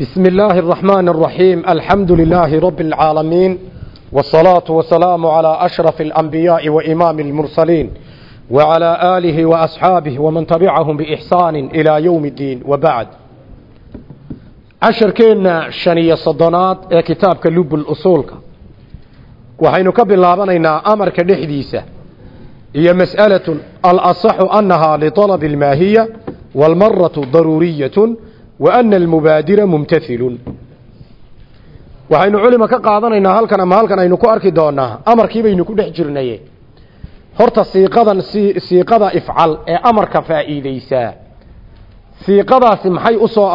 بسم الله الرحمن الرحيم الحمد لله رب العالمين والصلاة والسلام على أشرف الأنبياء وإمام المرسلين وعلى آله وأصحابه ومن تبعهم بإحسان إلى يوم الدين وبعد عشر كينا شنية صدنات كتاب كلب الأصول وحين كبل لابننا أمر كدحديسة هي مسألة الأصح أنها لطلب الماهية والمرة ضرورية وأن المبادر ممتثل waxaynu culima ka qaadanaynaa halkan ama halkan aynu ku arki doonaa amarkii baynu ku dhex jirnaye horta siiqadan siiqada ifcal ee amarka faa'iideysaa siiqadaasi maxay usoo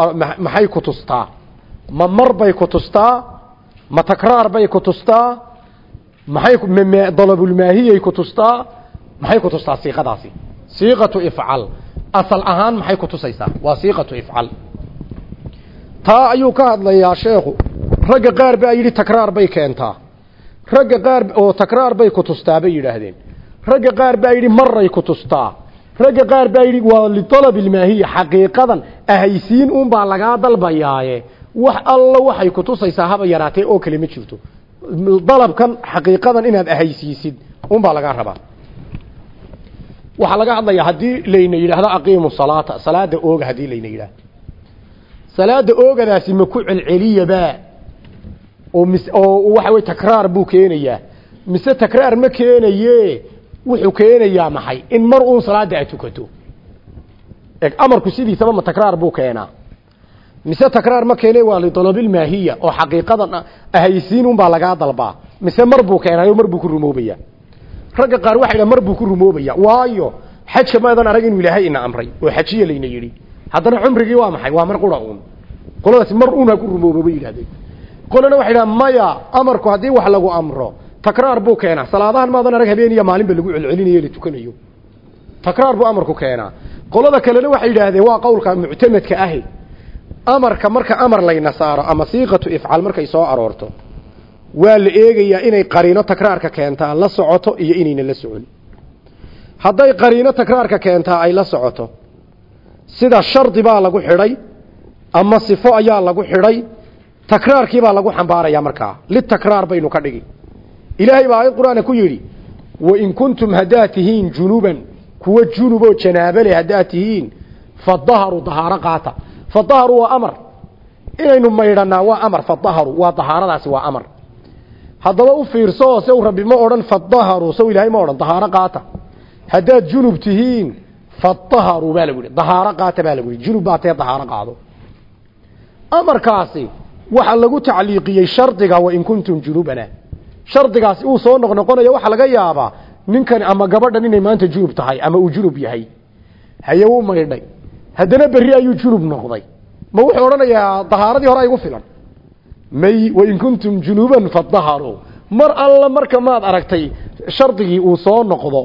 maxay ku tustaa ma mar bay ku tustaa ma takraar bay ku tustaa maxay dalabulmaahiyay ku tustaa maxay ku tustaa siiqadaasi siiqatu ifcal asal ahaan maxay ku tusaysaa waa siiqatu ifcal taa ayuu ka hadlayaa sheekhu. Ragga qaar baa yidhi takraar bay keentaa. Ragga qaar oo takraar bay ku tustaa bay yidhaahdeen. Ragga qaar baa yidhi maray ku tustaa. Ragga qaar baa yidhi waa lialab ilmaahiya xaqiiqadan ahaysiin unbaa lagaa dalbayaaye. Wax alla waxay ku tusaysaa haba yaraatee oo kale ma jirto. Dalabkan xaqiiqadan inaad ahaysiisid unbaa lagaa rabaa. Waxaa laga hadlayaa haddii layna yidhaahdo aqiimu salaata. Salaada ooga haddii layna yidhaahdo salaada oogadaasi ma ku celceliyaba oo waxa wey takraar buu keenayaa. Mise takraar ma keenaye wuxuu keenayaa maxay? In mar uun salaada aad tukato. Eg amarku sidiisaba ma takraar buu keenaa. Mise takraar ma keene waa lidalabilmaahiya oo xaqiiqadan ahaysiin unbaa lagaa dalbaa. Mise mar buu keenayo mar buu ku rumoobaya ragga qaar waxay dhahan mar buu ku rumoobaya waayo xajka maadan arag inuu ilaahay ina amray oo xajiya layna yidhi haddana cumrigii waa maxay? Waa mar qura uun qoladaasi mar uun ha ku rumoobo bay yidhahdeen qolana waxay dhahan maya amarku haddii wax lagu amro takraar buu keenaa. Salaadahan maadan arag habeen iyo maalinba lagu celcelinayo la tukanayo. Takraar buu amarku keenaa. Qolada kalena waxay yidhaahdeen waa qowlka muctamadka ahi. Amarka marka amar layna saaro ama siiqatu ifcal markay soo aroorto waa la eegayaa inay qariino takraarka keentaa la socoto iyo inayna la socon. Hadday qariino takraarka keentaa ay la socoto sida shardi baa lagu xidhay ama sifo ayaa lagu xidhay takraarkii baa lagu xambaaraya markaa. Litakraar baynu ka dhigi. Ilaahay baa aayad qur'aanka ku yidhi wain kuntum haddaad tihiin junuban kuwa junuboo janaabale haddaad tihiin fadaharu dahaaro qaata. Fadaharu waa amar. Inaynu maydhanaa waa amar fadaharu waa dahaaradaasi waa amar. Haddaba u fiirso sew rabbi ma odhan fadaharu sew ilaahay ma odhan dahaaro qaata. Haddaad junub tihiin fadaharu baa lagu yidhi dahaaro qaata baa lagu yidhi junub baa tee dahaaro qaado lagu tacliiqiyey shardiga wain kuntum junubana shardigaasi uu soo noqnoqonayo waxaa laga yaabaa ninkan ama gabadhan inay maanta junub tahay ama uu junub yahay haye wuu maydhay haddana berri ayuu junub noqday ma wuxuu odhanayaa dahaaradii hore aygu filan may wain kuntum junuban fadaharu mar alla marka maad aragtay shardigii uu soo noqdo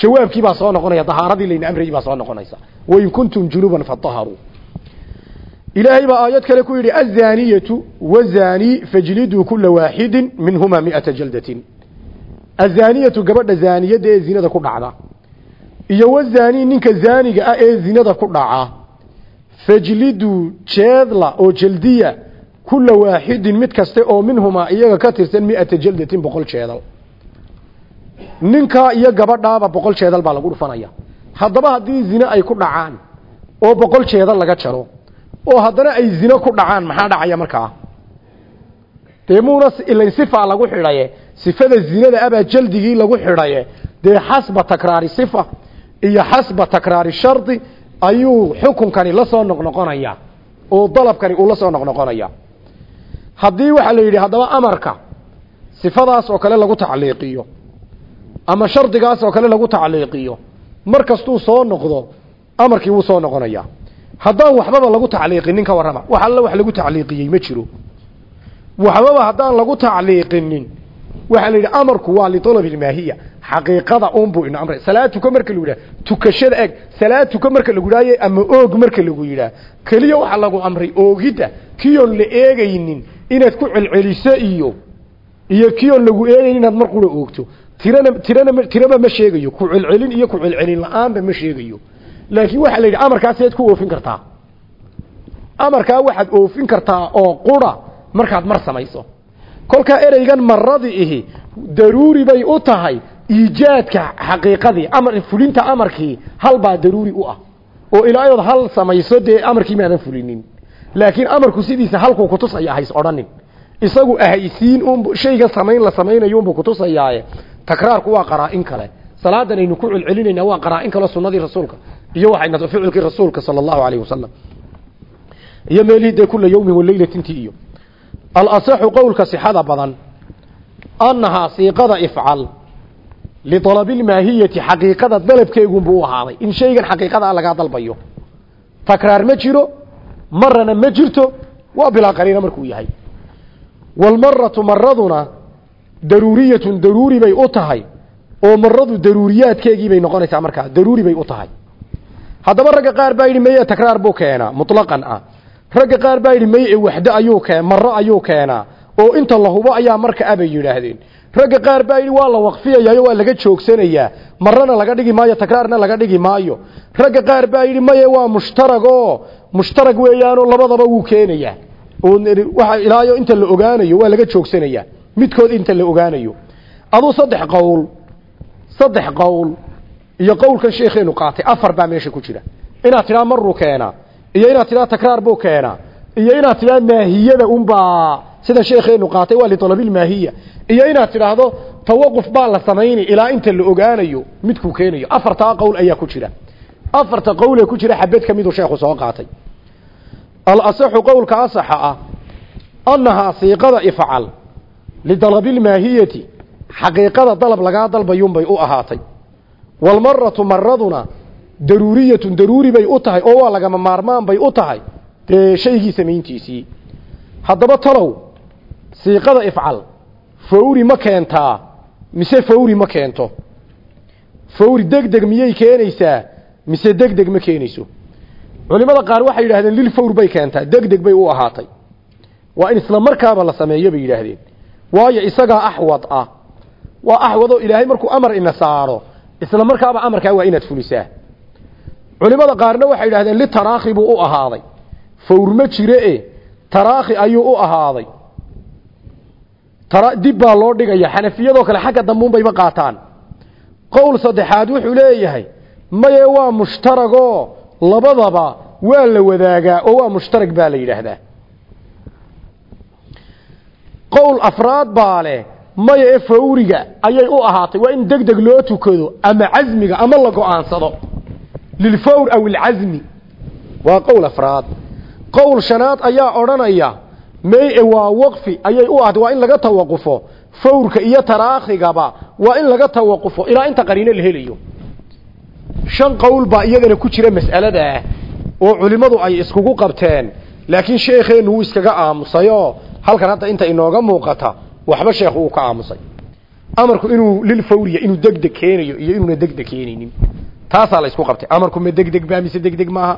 jawaabkii baa soo noqonaya dahaaradii layna amrayay baa soo noqonaysa. Wain kuntum junuban fadaharu ilaahay baa aayad kale ku yidhi azaniyatu wazani fajliduu kula waaxidin minhuma miata jaldatin. Azaniyatu gabadha zaaniyadda ee zinada ku dhacda iyo wazani ninka zaaniga ah ee zinada ku dhaca fajliduu jeedla oo jaldiya kula waaxidin mid kaste oo minhumaa iyaga ka tirsan miata jaldatin boqol jeedal ninkaa iyo gabadhaaba boqol jeedal baa lagu dhufanaya. Haddaba haddii zine ay ku dhacaan oo boqol jeedal laga jaro oo haddana ay zino ku dhacaan maxaa dhacaya markaa? Dee muuna ilan sifaa lagu xidhaye sifada zinada abaa jaldigii lagu xidhaye dee xasba takraari sifa iyo xasba takraari shardi ayuu xukunkani la soo noqnoqonaya oo dalabkani uu la soo noqnoqonaya. Haddii waxaa la yidhi haddaba amarka sifadaas oo kale lagu tacliiqiyo ama shardigaas oo kale lagu tacliiqiyo. Mar kastuu soo noqdo amarkii wuu soo noqonaya. Haddaan waxbaba lagu tacliiqinin ka warrama wax alla wax lagu tacliiqiyey ma jiro. Waxbaba haddaan lagu tacliiqinin waxaa la yidhi amarku waa lialabi ilmaahiya. Xaqiiqada unbuu ina amray. Salaad marka lagu yidhaha tukashada eg. Salaad tuka marka lagu yidhaaye ama oog marka lagu yidhaha keliya waxaa lagu amray oogidda kiyoon la eegaynin inaad ku celceliso iyo iyo kiyoon lagu eegaynin inaad mar qura oogto tirana tirana tiraba ma sheegayo. Ku celcelin iyo ku celcelin la'aanba ma sheegayo. Laakiin waxaa la yidhi amarkaas eed ku oofin kartaa. Amarkaa waxaad oofin kartaa oo qura markaad mar samayso. Kolkaa ereygan maradi ihi daruuri bay u tahay iijaadka xaqiiqadii amar fulinta amarkii hal baa daruuri u ah. Oo ilaayood hal samayso dee amarkii maadan fulinin. Laakiin amarku sidiisa halkuu kutusaya hays odhanin. Isagu ahaysiin un shayga samayn la samaynayo unbuu kutusayaaye takraarku waa qaraa-in kale. Salaadan aynu ku celcelinaynaa waa qaraa-in kale sunnadii rasuulka iyo waxayna ficilkii rasuulka sala allahu calayhi wasalam iyo meelihii dee kula yawmin waleylatintii iyo. Alasaxu qowlka sixada badan annahaa siiqada ifcal lialabi lmaahiyati xaqiiqada dalabkeegunbuu ahaaday. In shaygan xaqiiqada lagaa dalbayo. Takraar ma jiro marana ma jirto waa bilaa qariina markuu yahay. Walmaratu maraduna daruuriyatun daruuri bay u tahay oo maradu daruuriyaadkeegii bay noqonaysaa markaa daruuri bay u tahay. Haddaba ragga qaar baa yidhi meye takraar buu keenaa. Mutlaqan ah. Ragga qaar baa yidhi meye ayuu keen maro ayuu keenaa. Oo inta la hubo ayaa marka abay yidhaahdeen. Ragga qaar baa yidhi waa la waqfiyayayo waa laga joogsanayaa. Marana laga dhigi maayo takraarna laga dhigi maayo. Ragga qaar baa yidhi maye waa mushtarag oo labadaba wuu keenayaa. Oo waxa ilaayo inta la ogaanayo waa laga joogsanayaa midkood inta la ogaanayo. Aduu saddex qowl saddex qowl iyo qowlkan sheekheenu qaatay afar baa meesha ku jira. Inaad tidhaa maruu keenaa iyo inaad tidhaa takraar buu keenaa iyo inaad tidhaa maahiyada unbaa sida sheekheenu qaatay waa lialabilmaahiya iyo inaad tidhaahdo tawaquf baa la samayni ilaa inta la ogaanayo midkuu keenayo. Afartaa qowl ayaa ku jira. Afarta qowl ee ku jira xabad ka miduu sheekhu soo qaatay. Alasaxu qowlka asaxa ah annahaa siiqada ifcal lidalabilmaahiyati xaqiiqada dalab lagaa dalbayunbay u ahaatay walmaratu maraduna daruuriyatun daruuri bay u tahay oo waa lagama maarmaan bay u tahay dee shaygii samayntiisii haddaba talow siiqada ifcal fawri ma keentaa mise fawri ma keento fawri deg deg miyay keenaysaa mise deg deg ma keenayso culimada qaar waxay yidhahdeen lil fawr bay keentaa deg deg bay u ahaatay waa in isla markaaba la sameeyo bay yidhaahdeen waayo isagaa axwad ah. Waa axwadoo ilaahay markuu amar ina saaro isla markaaba amarkaa waa inaad fulisaa. Culimada qaarna waxay yidhahdeen litaraakhi buu u ahaaday. Fawr ma jire e taraakhi ayuu u ahaaday. Dib baa loo dhigaya xanafiyadoo kale xagga dambuunbayba qaataan. Qowl saddexaad wuxuu leeyahay maye waa mushtaragoo labadaba waa la wadaagaa oo waa mushtarag baa la yidhaahdaa qowl afraad baa leh maya ee fawriga ayay u ahaatay. Waa in deg deg loo tukado ama casmiga ama la go'aansado. Lilfawr aw ilcasmi waa qowl afraad. Qowl shanaad ayaa odhanaya may waa waqfi ayay u ahaatay. Waa in laga tawaqufo fawrka iyo taraakhigaba waa in laga tawaqufo ilaa inta qariino la helayo. Shan qowl baa iyagana ku jira mas'aladaa oo culimmadu ay iskugu qabteen. Laakiin sheekheennu wuu iskaga aamusayoo halkan hadda inta inooga muuqata waxba sheekhu uu ka aamusay. Amarku inuu lilfawriya inuu degdeg keenayo iyo inuuna degdeg keenaynin. Taasaa la isku qabtay. Amarku ma degdeg baa mise degdeg maaha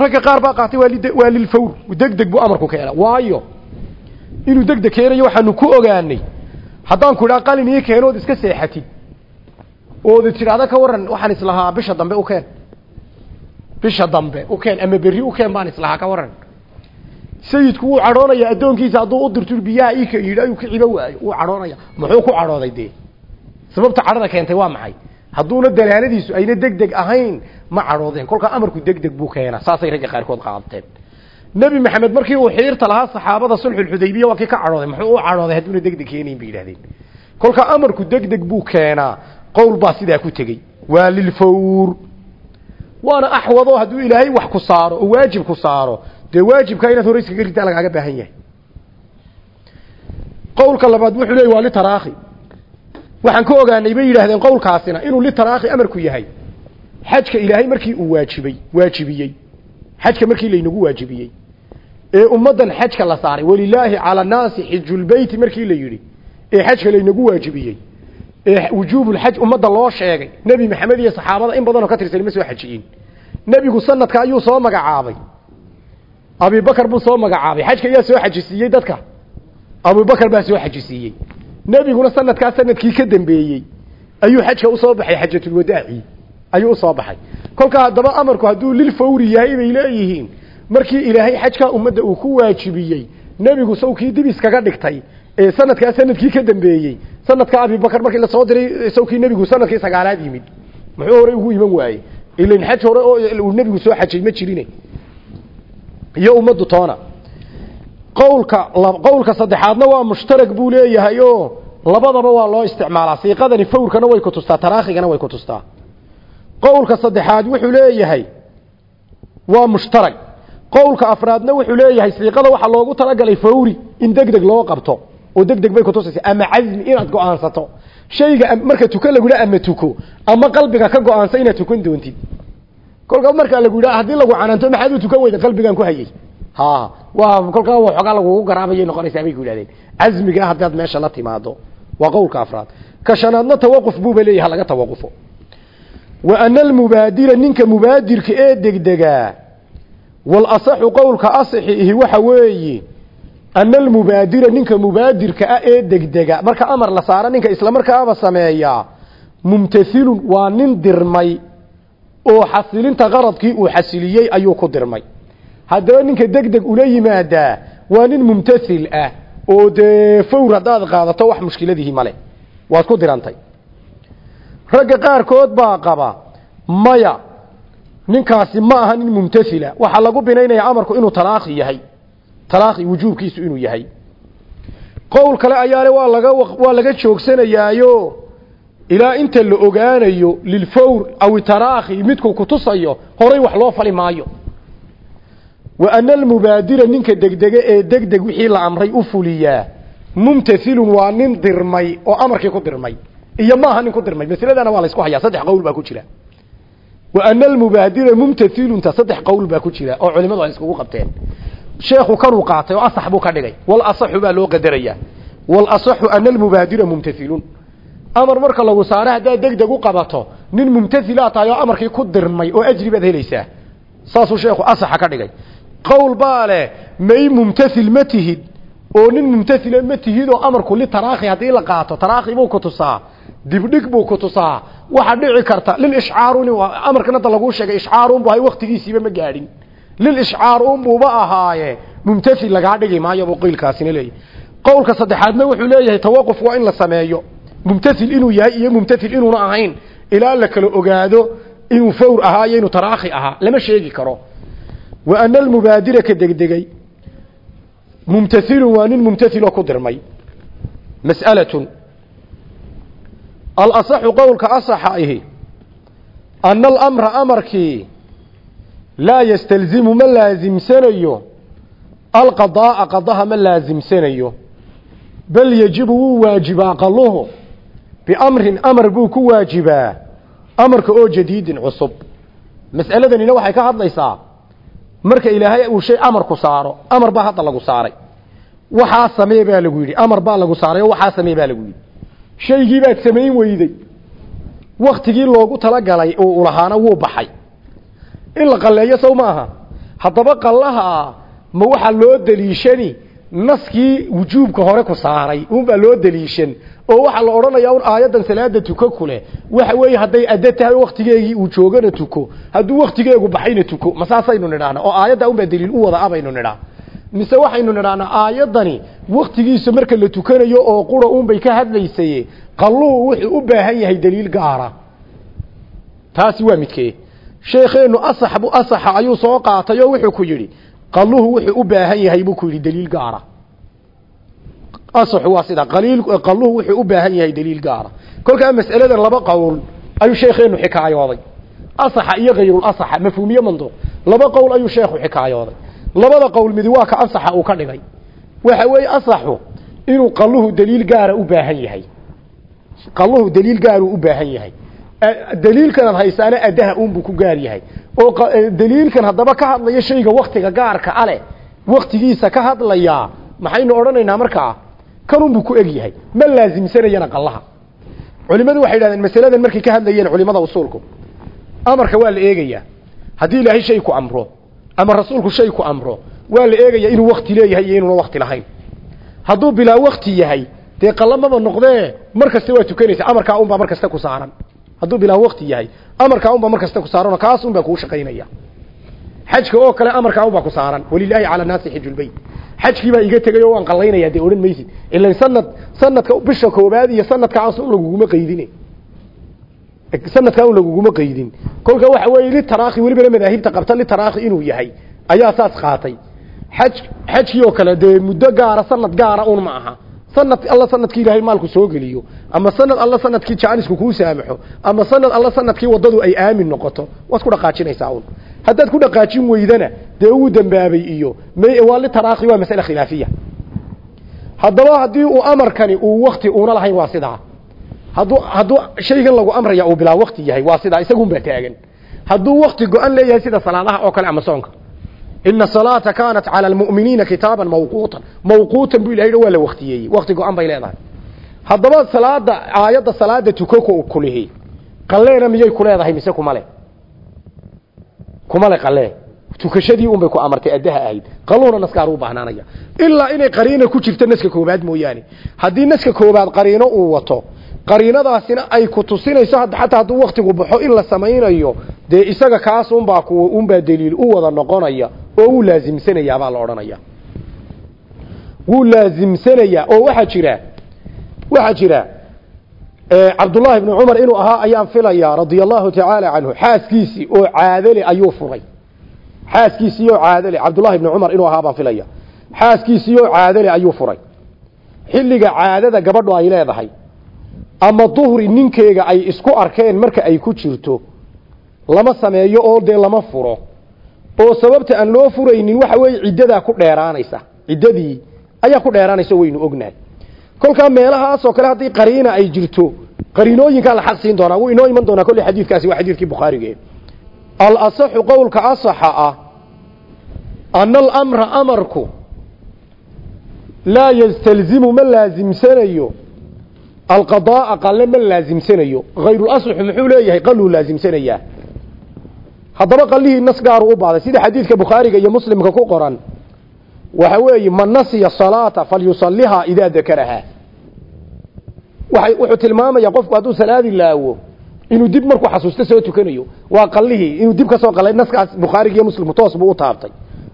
ragga qaar baa qaatay waa waa lilfawr degdeg buu amarku keena waayo inuu degdeg keenayo waxaanu ku ogaanay. Haddaan ku idhaa qalin ii iska seexatid ood tidhaahda ka waran waxaan islahaa bisha dambe u keen. Bisha dambe u keen ama berri u keen baan islahaa ka waran sayidku wuu cadhoonaya addoonkiisa hadduu u dirto biyaha ika yidhi ayuu ka cibo waayo wuu cadhoonaya. Muxuu ku cadhooday dee? Sababta cadhada keentay waa maxay? Hadduuna dalaaladiisu ayna deg deg ahayn ma cadhoodeen. Kolkaa amarku deg deg buu keenaa saasay ragga qaarkood qaadteen nebi maxamed markii uu xiirta lahaa saxaabada sulxulxudaybiya waa kii ka cadhooday. Muxuu u cadhooday hadduuna deg deg keenayn bay yidhahdeen kolkaa amarku deg deg buu keenaa qowl baa sidaa ku tegey. Waa lilfawr. Waana axwado hadduu ilaahay wax ku saaro oo waajib ku saaro dee waajibkaa inaad hore iskaga lagaaga baahan yahay. Qowlka labaad wuxuu leeyay waa litaraakhi waxaan ka ogaanay bay yidhaahdeen qowlkaasina inuu litaraakhi amarku yahay. Xajka ilaahay markii uu waajibay waajibiyey. Xajka markii laynagu waajibiyey. Ee ummaddan xajka la saaray walilaahi cala annaasi xijulbeyti markii la yidhi ee xajka laynagu waajibiyey. Ee wujuubulxaj ummadda loo sheegay. Nebi maxamed iyo saxaabada in badanoo ka tirsan ma soo xajiyin. Nebigu sanadka ayuu soo magacaabay abibakar buu soo magacaabay. Xajka ayaa soo xajisiiyey dadka. Abubakar baa soo xajisiiyey nebiguna sanadkaa sannadkii ka dambeeyey. Ayuu xajka u soo baxay xajatulwadaaci ayuu u soo baxay. Kolkaa haddaba amarku hadduu lilfawri yahay bay leeyihiin. Markii ilaahay xajkaa ummadda uu ku waajibiyey nebigu sawkii dib iskaga dhigtay ee sanadkaa sannadkii ka dambeeyey. Sanadka abibakar markii la soo diray sawkii nebigu sannadkii sagaalaad yimid. Muxuu horey ugu iman waayey ilan xaj hore oo nebigu soo xajay ma jirine iyo ummaddu toona. Qowlka qowlka saddexaadna waa mushtarag buu leeyahay oo labadaba waa loo isticmaalaa. Siiqadani fawrkana way ku tustaa taraakhigana way ku tustaa. Qowlka saddexaad wuxuu leeyahay waa mushtarag. Qowlka afraadna wuxuu leeyahay siiqada waxaa loogu talagalay fawri in degdeg loo qabto oo degdeg bay kutusaysa ama cazmi inaad go'aansato. Shayga marka tuko lagu yidhaha ama tuko ama qalbiga ka go'aansa inaad tukan doontid kolkaa markaa lagu yidhaha haddii lagu canaanto maxaad u tukan weyda qalbigaan ku hayay? Ha waa kolkaa waxoogaa lagugu garaabayay noqonaysaa bay ku yidhahdeen. Cazmiga haddaad meesha la timaado waa qowlka afraad. Ka shanaadna tawaquf buuba leeyaha laga tawaqufo. Wa ana almubaadira ninka mubaadirka ee degdegaa walasaxu qowlka asixi ihi waxa weeye ana almubaadira ninka mubaadirka ah ee degdega marka amar la saaro ninka islamarkaaba sameeyaa mumtathilun waa nin dirmay oo xasilinta qaradkii uu xasiliyey ayuu ku dirmay. Haddaba ninka degdeg ula yimaadaa waa nin mumtathil ah oo dee fawr haddaad qaadato wax mushkiladihi male waad ku dirantay. Ragga qaarkood baa qaba maya ninkaasi ma aha nin mumtathila waxaa lagu binaynaya amarku inuu talaakhi yahay talaakhi wujuubkiisu inuu yahay. Qowl kale ayaale waa laga waa laga joogsanayaayo ilaa inta la ogaanayo lilfawr aw taraakhi midku kutusayo horay wax loo fali maayo. Wa ana almubaadira ninka degdege ee degdeg wixii la amray u fuliyaa mumtathilun waa nin dirmay oo amarkii ku dirmay iyo maaha nin ku dirmay masaladana waa la isku hayaa saddex qowl baa ku jira. Wa ana almubaadira mumtathilunta saddex qowl baa ku jira oo culimadu ay iskugu qabteen. Sheekhu kanuu qaatay oo asax ka dhigay wal asaxu baa loo qadarayaa. Wal asaxu ana almubaadira mumtathilun amar marka lagu saaro haddaad degdeg u qabato nin mumtathilaa tahay oo amarkii ku dirmay oo ajri baad helaysaa. Saasuu sheekhu asaxa ka dhigay. Qowl baa may mumtathil ma tihid. Oo nin mumtathila ma tihid oo amarku li taraakhi haddii la qaato taraakhi buu ku tusaa dibdhig buu ku tusaa waxa dhici karta lil ishcaaruni amarkan hadda lagu sheegay ishcaarun bu hay waqtigiisiiba ma gaadhin. Lil ishcaar un buuba ahaaye. Mumtathil lagaa dhigi maayo buu qiilkaasina leeyahay. Qowlka saddexaadna wuxuu leeyahay tawaquf waa in la sameeyo mumtathil inuu yahay iyo mumtathil inuuna ahayn ilaa la kala ogaado inuu fawr ahaa iyo inuu taraakhi ahaa lama sheegi karo. Wa ana almubaadira ka degdegay mumtathilun waa nin mumtathiloo ku dirmay. Mas'alatun. Alasaxu qowlka asaxa ihi ana alamra amarkii laa yastalzimu ma laasimsanayo alqadaa'a qadaha ma laasimsanayo bal yejibu wuu qaluhu biamrin amar buu ku waajibaa amarka oo jadiidin cusub mas'aladanina waxay ka hadlaysaa marka ilaahay uu shay amar ku saaro amar baa hadda lagu saaray waxaa samee baa lagu yidhi amar baa lagu saaray oo waxaa samee baa lagu yidhi shaygii baad samayn weyday waktigii loogu talagalay oo ulahaana wuu baxay in la qalleeyo sow maaha haddaba qallaha ma waxaa loo daliishani naskii wujuubka hore ku saaray unbaa loo daliishan oo waxaa la odhanayaa un aayaddan salaada tuko kuleh waxa weeye hadday addo tahay waktigeegii uu joogana tuko. Hadduu waktigeegu baxayna tuko. Ma saasaynu oo aayadda unbaa daliil u wada abaynu nidhaa mise waxaynu nidhahnaa aayaddani waktigiisa marka la tukanayo oo qura unbay ka hadlaysaye qalluhu wuxuu u baahan yahay daliil gaara. Taasi waa midkee. Sheekheenu asaxbu asaxa ayuu soo qaatay oo wuxuu ku yidhi qalluhu wuxuu u baahan yahay buu ku yidhi daliil gaara asaxu waa sida qaliil qalluhu wuxuu u baahan yahay daliil gaara kolkaa mas'aladan laba qowl ayuu sheekheenu xikaayooday asaxa iyo hayrul asaxa mafhuumiye manduuq laba qowl ayuu sheekhu xikaayooday labada qowl midi waa ka asaxa uu ka dhigay waxa weeye asaxu inuu qalluhu daliil gaara u baahan yahay qalluhu daliil gaaruu u baahan yahay daliilkan haysaana adaha uunbuu ku gaar yahay oo daliilkan haddaba ka hadlaya shayga waktiga gaarka ale waktigiisa ka hadlayaa maxaynu odhanaynaa markaa kanunbuu ku eg yahay. Ma laasimsanayana qallaha. Culimadu waxay yidhahdeen masaladan markay ka hadlayeen culimada usuulku amarka waa la eegayaa. Haddii ilaahay shay ku amro ama rasuulku shay ku amro waa la eegayaa inuu wakti leeyahay iyo inuuna wakti lahayn. Hadduu bilaa wakti yahay dee qalamaba noqdee? Mar kasta waa tukanaysa amarkaa unbaa mar kasta ku saaran. Hadduu bilaa wakti yahay amarkaa unbaa mar ku saaranoo kaas unbaa kuu shaqaynaya. Xajka oo kale amarkaa ubaa ku saaran. Walilaahi cala naasi xijulbeyt xajkii baa iga tegay oo waan qallaynayaa dee odhan maysid. Ilan sanad sanadka bisha koobaad iyo sanadkaas un laguguma qaydine. Sanadkaa un laguguma qaydin. Kolka waxa weeye litaraakhi welibana madaahibta qabta litaraakhi inuu yahay ayaa saas qaatay. Xaj xajkii oo kale dee muddo gaara sanad gaara un ma aha. Sanad alla sannadkii ilaahay maalku soo geliyo. Ama sanad alla sannadkii jaanisku kuu saamaxo. Ama sanad alla sannadkii wadadu ay aamin noqoto. Waad ku dhaqaajinaysaa un haddaad ku dhaqaajin weydana dee uu dambaabay iyo waa litaraakhi waa masale khilaafiya. Haddaba haddii uu amarkani uu wakti uuna lahayn waa sidaa. Hadduu hadduu shaygan lagu amraya uu bilaa wakti yahay waa sidaa isagunbaa taagan. Hadduu wakti go-an leeyahay sida salaadaha oo kale ama soonka. Ina salaata kaanat cala almu'miniina kitaaban mawquutan. Mawquutan buu ilahay waa la waktiyeeyey wakti go-an bay leedahay. Haddaba salaada aayadda salaada tuko kulihi qalleena miyay ku mise kuma le kuma le qalee tukashadii unbay ku amartay addaha ahayd. Qaluuna naskaar u baahnaanaya. Ilaa inay qariina ku jirto naska koobaad mooyaane. Haddii naska koobaad qariino uu wato qariinadaasina ay ku tusinayso xataa hadduu waktigu baxo in la samaynayo dee isaga kaas unbaa kuwa unbaa daliil u wada noqonaya oo wuu laasimsanayaa baa la odhanaya. Wuu laasimsanayaa oo waxaa jira waxaa jira cabdullaahi bnu cumar inuu ahaa ayaan filayaa radia allahu tacaala canhu xaaskiisii oo caadale ayuu furay xaaskiisii oo caadale cabdullahi bnu cumar inuu ahaa baan filaya. Xaaskiisii oo caadale ayuu furay. Xilliga caadada gabadhu ay leedahay ama duhri ninkeega ay isku arkeen marka ay ku jirto lama sameeyo oo dee lama furo. Oo sababta aan loo furaynin waxa weeye ciddadaa ku dheeraanaysa. Ciddadii ayaa ku dheeraanaysa waynu ognahay. Kolkaa meelahaasoo kale haddii qariina ay jirto qariinooyinkaa la xaq siin doonaa wuu inoo iman doonaa kolley xadiidkaasi waa xadiidkii bukhaarige alasaxu qowlka asaxa ah ana alamra amarku laa yastalzimu ma laasimsanayo alqadaa'a qalle ma laasimsanayo hayrulasxu muxuu leeyahay qaluu laasimsanayaa haddaba qallihii nas gaaru u baaday. Sida xadiidka bukhaariga iyo muslimka ku qoran waxa weeye man nasiya salaata falyusalihaa idaa dakarahaa wuxuu tilmaamayaa qofku hadduu salaadi laawo inuu dib markuu xasuusto soo tukanayo waa qallihii. Inuu dib ka soo qalay naskaas bukhaariga iyo muslimku toos buu u taabtay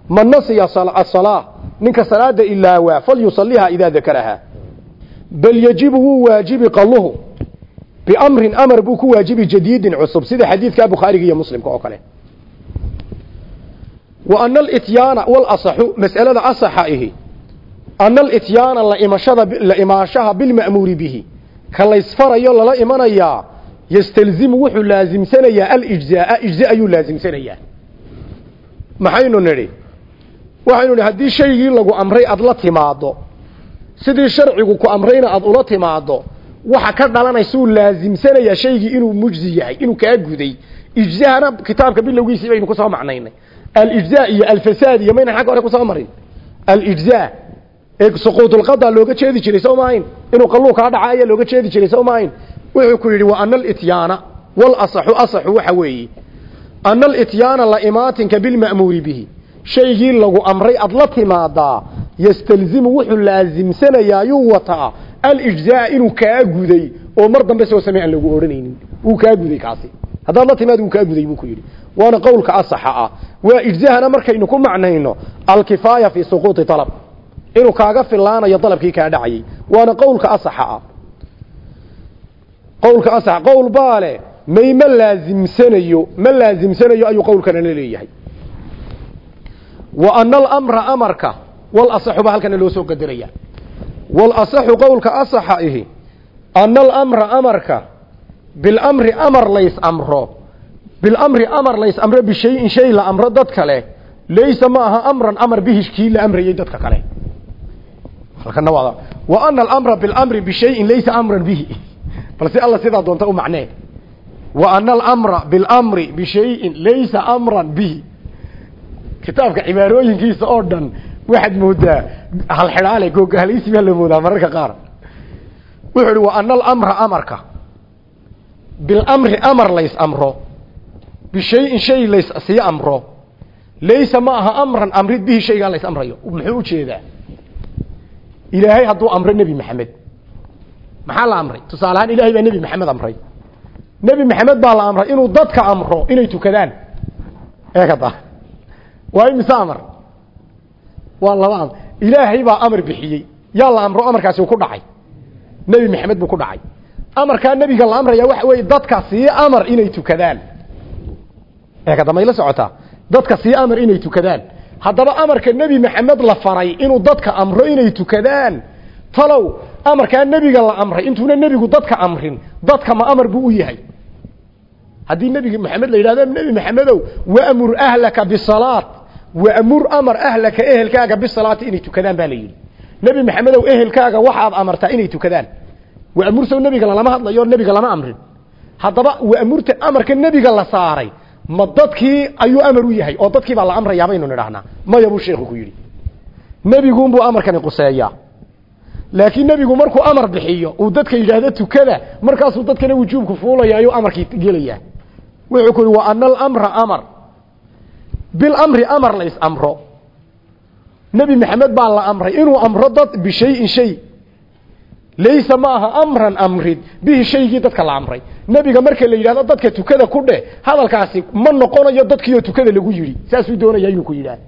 man nasiya asalaa ninka salaada ilaawaa falyusalihaa idaa dakarahaa. Bal yajibu wuu waajibi qalluhu biamrin amar buu ku waajibi jadiidin cusub. Sida xadiidka bukhaariga iyo muslimka oo kale. Wa ana alityaana walasaxu mas'alada asaxa ihi. Ana alityaana la imashada la imaashaha bilma'muuri bihi. Ka laysfarayo lala imanayaa yastalzimu wuxuu laasimsanayaa alijzaaa ijza ayuu laasimsanayaa maxaynu nidhi? Waxaynu nidhi haddii shaygii lagu amray aada la timaado sidii sharcigu ku amrayna aada ula timaado waxa ka dhalanaysauu laasimsanayaa shaygii inuu mujzi yahay inuu kaa guday. Ijzahana kitaabka bilowgiisii baynu ku soo macnaynay. Alijza iyo alfasaad iyo mayna xagga hore ku soo marin. Alijza ee suquudulqada looga jeedi jiray soo maahayn. Inuu qalluu kaa dhaca looga jeedi jiray soo maahayn wuxuu ku yidhi wa ana alityaana walasaxu asaxu waxa weeye ana alityaana la imaatinka bilma'muuri bihi. Shaygii lagu amray aada la timaadaa yastalzimu wuxuu laasimsanayaa yuu wataa alijzaa inuu kaa guday oo mar dambe soo samey aan lagu odhanaynin. Wuu kaa guday kaasi. Haddaad la timaad wuu kaa guday buu ku yidhi. Waana qowlka asaxa ah. Waa ijzahana markaynu ku macnayno alkifaaya fii suquuطi alab inuu kaaga filaanayo dalabkii kaa dhacayay waana qowlka asaxa ah qowlka asax qowl baale may ma laasimsanayo ma laasimsanayo ayuu qowlkana la leeyahay. Wa ana alamra amarka walasaxu baa halkana loo soo qadaraya. Walasaxu qowlka asaxa ihi ana alamra amarka bilamri amar lays amro bilamri amar lays amro bishayin shay la amro dad kale laysa ma aha amran amar bihi kii la amrayay dadka kale. Halkana waa wa ana alamra bilamri bishayin laysa amran bihi balse alla sidaa doonta u macnee. Wa ana alamra bilamri bishayin laysa amran bihi. Kitaabka cibaarooyinkiisa oo dhan waxaad moodaa halxidhaale googahalaysi baa la moodaa mararka qaar. Wuxuu ihi wa ana alamra amarka. Bilamri amar lays amro bishayin shay lays sii amro. Laysa ma aha amran amrid bihi shaygaa lays amrayo. Muxuu u jeedaa ilaahay hadduu amro nebi maxamed maxaa la amray? Tusaale ahaan ilahay baa nebi maxamed amray. Nebi maxamed baa la amray inuu dadka amro inay tukadaan. Eekada waa imise amar? Waa laba amar ilaahay baa amar bixiyey. Yaa la amro amarkaasi ku dhacay. Nebi maxamed buu ku dhacay. Amarkaa nebiga la amraya waxa weeye dadka sii amar inay tukadaan. Ee ka dambayla socotaa? Dadka sii amar inay tukadaan. Haddaba amarka nebi maxamed la faray inuu dadka amro inay tukadaan. Talow amarkaa nebiga la amray intuuna nebigu dadka amrin dadka ma amar buu u yahay. Haddii nebiga maxamed la yidhahdo nebi maxamedow waamur ahlaka bisalaat waamur amar ahlaka ehelkaaga bisalaati inay tukadaan baa la yidhi. Nebi maxamedow ehelkaaga waxaad amartaa inay tukadaan. Waamur sow nebiga lalama hadlayo nebiga lama amrin. Haddaba waamurta amarka nebiga la saaray ma dadkii ayuu amar u yahay? Oo dadkii baa la amrayaa baynu nidhahnaa maya buu sheekhu ku yidhi. Nebiguunbuu amarkani quseeyaa laakiin nebigu markuu amar bixiyo uu dadka yidhaahdo tukada markaasuu dadkana wujuubku fuulaya ayuu amarkii gelayaa. Wuxuu ku yidhi wa ana alamra amar. Bilamri amar la is-amro nebi maxamed baa la amray inuu amro dad bishayin shay. Laysa ma aha amran amrid bihi shaygii dadka la amray. Nebiga marka la yidhahdo dadka tukada ku dheh hadalkaasi ma noqonayo dadkiioo tukada lagu yidhi. Saasuu doonaya inuu ku yidhaah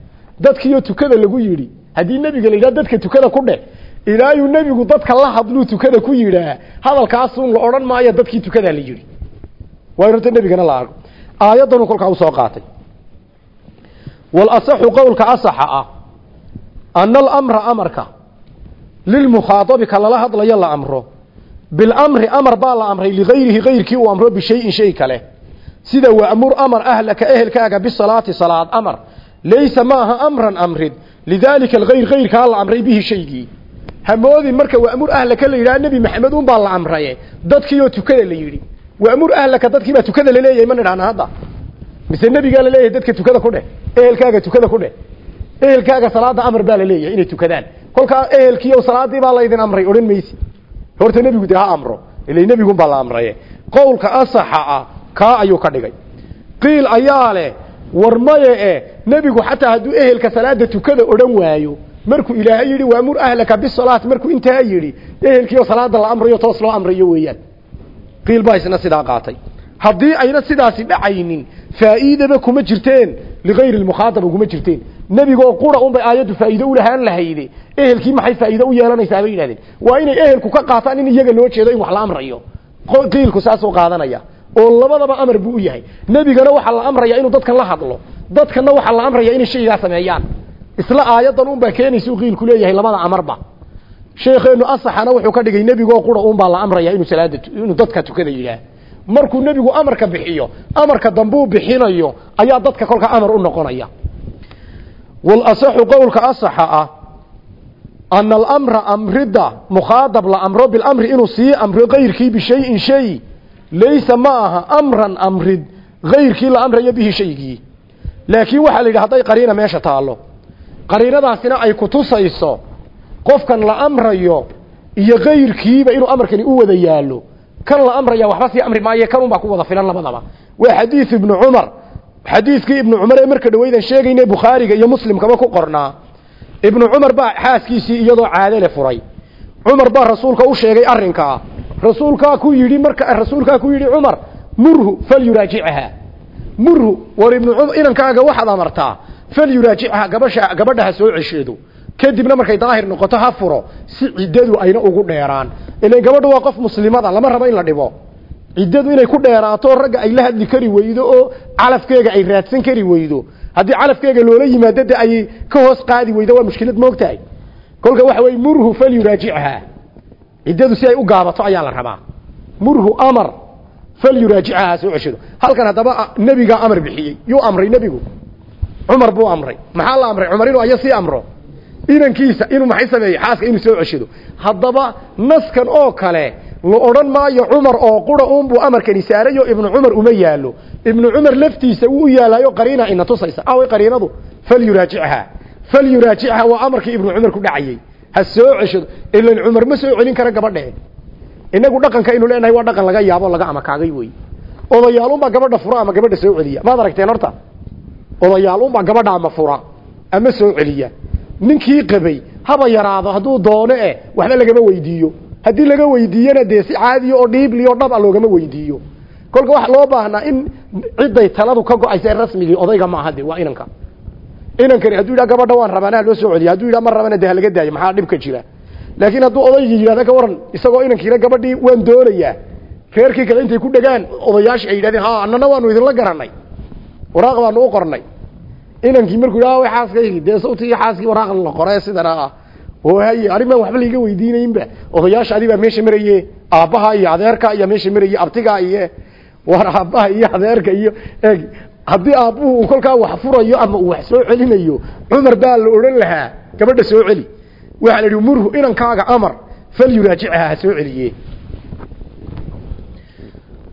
dadkiioo tukada lagu yidhi. Haddii nebiga la yidhahdo dadka tukada ku dheh ilaayuu nebigu dadka la hadluu tukada ku yidhaa hadalkaasun la odhan maayo dadkii tukadaa la yidhi. Waa horta nebigana la argo. Aayaddanuu kolkaa u soo qaatay. Walasaxu qowlka asaxa ah ana alamra amarka lilmukhaadabi ka lala hadlayo la amro. Bilamri amar baa la amray ligayrihi gayrkii uu amro bishayin shay kale. Sida waamur amar ahlaka ehelkaaga bisalaati salaad amar. Laysa maaha amran amrid. Lidaalika algayr gayrkaa la amray bihi shaygii hamoodin marka waamur ahlaka la yidhaha nebi maxamed un baa la amraye dadkiioo tukada la yidhi. Waamur ahlaka dadkii baa tukada la leeyahay ma nidhahna hadda. Mise nebigaa la leeyahay dadka tukada ku dheh ehelkaaga tukada ku dheh. Ehelkaaga salaada amar baa la leeyahay inay tukadaan. Kolkaa ehelkiiyo salaadii baa laydin amray odhan maysi. Horta nebigu dee ha amro ila nebigun baa la amraye qowlka asaxa ah kaa ayuu ka dhigay. Qiil ayaa leh war maye e nebigu xataa hadduu ehelka salaada tukada odhan waayo markuu ilaahay yidhi waamur ahlaka bisalaat. Markuu intaa yidhi ehelkiiyo salaada la amrayo toos loo amrayo weeyaan. Qiil baa sidaa qaatay. Haddii ayna sidaasi dhacaynin faa'iidaba kuma jirteen. Ligayri lmukhaadaba kuma jirteen. Nebigoo qura unbay aayaddu faa'iido ulahaan lahayde ehelkii maxay faa'iido u yeelanaysaa bay yidhahdeen waa inay ehelku ka qaataan in iyaga loo jeedo in wax la amrayo. Qiilku saasuu qaadanaya. Oo labadaba amar buu u yahay. Nebigana waxaa la amraya inuu dadkan la hadlo. Dadkanna waxaa la amraya inay shaygaa sameeyaan isla aayaddan unbaa keenaysa u qiilku leeyahay labada amarba. Sheekheenu asaxana wuxuu ka dhigay nebigoo qura unbaa la amraya inuu salaada inuu dadka tukada yidhaah markuu nebigu amarka bixiyo amarka dambuu bixinayo ayaa dadka kolka amar u noqonaya. Walasaxu qowlka asaxa ah ana alamra amrida mukhaadab la amro bilamri inuu sii amro kayrkii bishayin shay. Laysa ma aha amran amrid kayrkii la amrayo bihi shaygii. Laakiin waxaa la yidhi hadday qariina meesha taallo qariinadaasina ay kutusayso qofkan la amrayo iyo kayrkiiba inuu amarkani u wada yaallo. Kan la amraya waxba sii amri maayo kan unbaa ku wada filan labadaba. Waa xadiid ibnu cumar. Xadiidkii ibnu cumar ee marka dhaweydan sheegayne bukhaariga iyo muslimkaba ku qornaa. Ibnu cumar baa xaaskiisii iyadoo caadale furay. Cumar baa rasuulka u sheegay arrinkaa rasuulkaa ku yidhi marka rasuulkaa ku yidhi cumar murhu falyuraajichaha murhu war ibnu inankaaga waxaad amartaa falyuraajichaha gabasha gabadha ha soo cesheedo. Kadibna markay daahir noqoto ha furo. Si ciddadu ayna ugu dheeraan. Ilan gabadhu waa qof muslimada lama rabo in la dhibo. Ciddadu inay ku dheeraato ragga ay la hadli kari weydo oo calafkeega ay raadsan kari weydo. Haddii calafkeega loola yimaado ay ka hoos qaadi weydo waa mushkilad moogtahay. Kolka waxa weye murhu falyuraajicha ciddadu si ay u gaabato ayaa la rabaa. Murhu amar falyuraajicha soo ceshado halkan haddaba nebigaa amar bixiyey. Yuu amray nebigu cumar buu amray. Maxaa la amray? Cumar inuu aya sii amro. Inankiisa inuu maxay sameeyey? Xaaska inuu soo ceshado haddaba naskan oo kale la odhan maayo cumar oo qura uunbuu amarkani saarayo ibnu cumar uma yaalo ibnu cumar laftiisa wuu u yaalaayo qariina ina tusaysa. Away qariinadu? Falyuraajicha falyuraajicha waa amarkii ibnu cumar ku dhacayey ha soo ceshado ilan cumar ma soo celin kara gabadhe. Inagu dhaqanka inu leenahay waa dhaqan laga yaabo laga amakaagay wey odayaalunbaa gabadha fura ama gabadha soo celiya. Maad aragteen horta odayaalunbaa gabadha ama fura ama soo celiya. Ninkii qabay haba yaraado hadduu doono eh waxba lagama weydiiyo. Haddii laga weydiiyana dee si caadiya oo dhiibli oo dhab a loogama weydiiyo. Kolka waxa loo baahnaa in ciday taladu ka go'aysa odayga ma aha de waa inanka. Inankani hadduu yidhaha gabadha waan rabaa ha loo soo celiya hadduu yidhaha ma rabana dee halaga daayo maxaa dhibka jira? Laakiin hadduu odaygii yidhahda ka waran isagoo inankiina gabadhii waan doonayaa. Reerkii kale intay ku dhegaan odayaashii ay yidhahdeen ha annana waanu idinla garanay waraaq baanu u qornay. Inankii markuu yidhaha way xaaskaygi dee sawtii iyo xaaskii waraaq la qoray sidana ah. Oo haye arrin baan waxba laiga weydiinayinba odayaasha adibaa meesha maraye aabbaha iyo adeerka iyo meesha maraye abtiga iyo war aabbaha iyo adeerka iyo eeg haddii aabbuhu uu kolkaa wax furayo ama uu wax soo celinayo cumar baa la odhan lahaa gabadha soo celi. Waxaa la idhi murhu inankaaga amar fal yuraajicha ha soo celiye.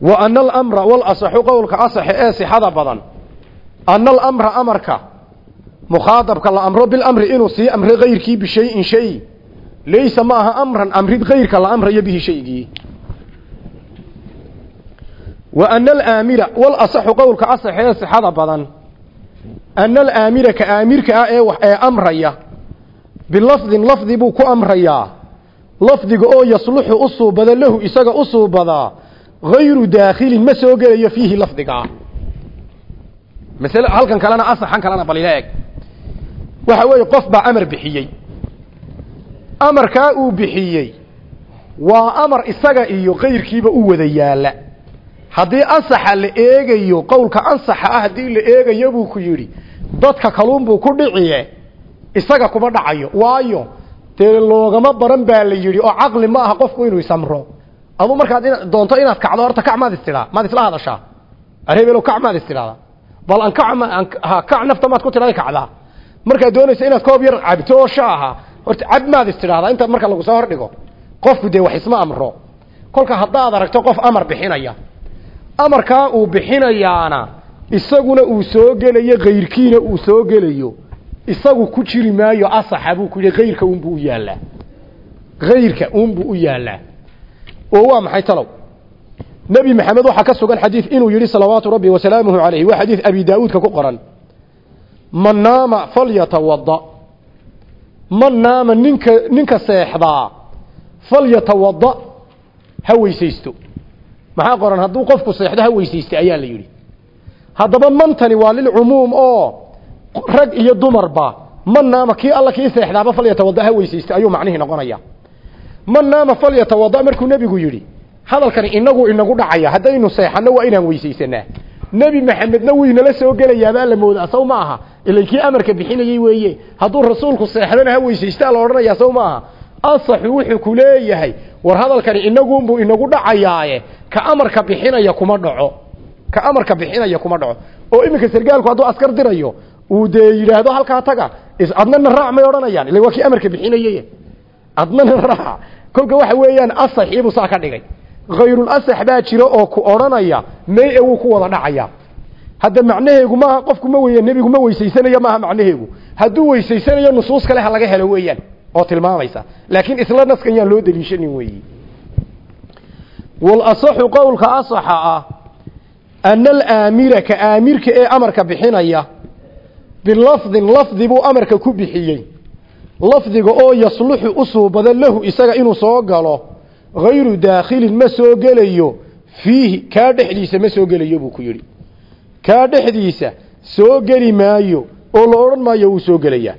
Wa ana alamra walasaxu qowlka asaxe ana alamra amarka mukhaadabka la amro bilamri inuu sii amray kayrkii bishayin shay laysa ma aha amran amrid kayrka la amrayo bihi shaygii wa ana alaamira walasaxu qowlka asaxe ee sixada badan ana alaamira ka aamirka ah ee ee amraya bilafdin lafdi buu ku amrayaa lafdiga oo yasluxu u suubada lahu isaga u suubadaa hayru daakhilin ma soo gelayo fiihi lafdigaa masale halkan kalena asaxan kalena balila eg. Waxa weeye qof baa amar bixiyey. Amarkaa uu bixiyey waa amar isaga iyo kayrkiiba u wada yaalla haddii ansaxa la eegayo qowlka ansaxa ah haddii la eegayo buu ku yidhi dadka kaluunbuu ku dhiciye isaga kuma dhacayo. Waayo dee loogama baran baa la yidhi oo caqli ma aha qofku inuu isamro. Adu markaad doonto inaad kacdo horta kac maad istidhaa maad isla hadashaa. Areebelo kac maad bal an kac ma ha kac nafta maad ku tidhada kacdaa markaad doonaysa inaad koob yar cabto shaaha horta cab maad istidhaahdaa inta marka lagu soo hordhigo qofku dee wax isma amro. Kolka haddaad aragto qof amar bixinaya. Amarkaa uu bixinayaana isaguna uu soo gelayo kayrkiina uu soo gelayo. Isagu ku jiri maayo asaxa buu ku yidhi kayrka unbuu u yaallaa. Kayrka unbuu u yaallaa. Oo waa maxay talow nebi maxamed waxaa ka sugan xadiid inuu yidhi salawaatu rabbi wasalaamuhu calayhi. Waa xadiid abi daauudka ku qoran. Man naama falyatawada man naama ninka ninka seexdaa falyatawada ha weysaysto. Maxaa qoran? Hadduu qofku seexdo ha weysaysta ayaa la yidhi. Haddaba mantani waa lilcumuum oo rag iyo dumarba man naama kii alla kii seexdaaba falyatawada ha weysaysto ayuu macnihii noqonaya man naama falyatawada markuu nebigu yidhi hadalkani inagu inagu dhacaya haddaynu seexanno waa inaan weysaysanaa. Nebi maxamedna wuu inala soo gelayaabaa la moodaa saw ma aha? Ilan kii amarka bixinayey weeye. Hadduu rasuulku seexdana ha weysaystaa la odhanayaa saw ma aha? Asaxu wuxuu ku leeyahay war hadalkani inagunbuu inagu dhacayaaye. Ka amarka bixinaya kuma dhaco. Ka amarka bixinaya kuma dhaco. Oo iminka sargaalku hadduu askar dirayo uu dee yidhaahdo halkaa taga adnana raac may odhanayaan. Ila waa kii amarka bixinayey adnana raac. Kolka waxa weeyaan asaxiibuu saa ka dhigay hayrul asax baa jira oo ku odhanaya may e wuu ku wada dhacaya hadda macnaheegu maaha qofku ma weya nebigu ma weysaysanayo maaha macnaheegu hadduu weysaysanayo nusuus kale ha laga helo weeyaan oo tilmaamaysa laakiin isla naskan yaan loo daliishanin weeyi walasaxu qowlka asaxa ah ana alaamira ka aamirka ee amarka bixinaya bilafdin lafdi buu amarka ku bixiyey lafdiga oo yasluxu u suubada lahu isaga inuu soo galo hayru daakhilin ma soo gelayo fiihi kaa dhexdiisa ma soo gelayo buu ku yidhi kaa dhexdiisa soo geli maayo oo la odhan maayo wuu soo gelayaa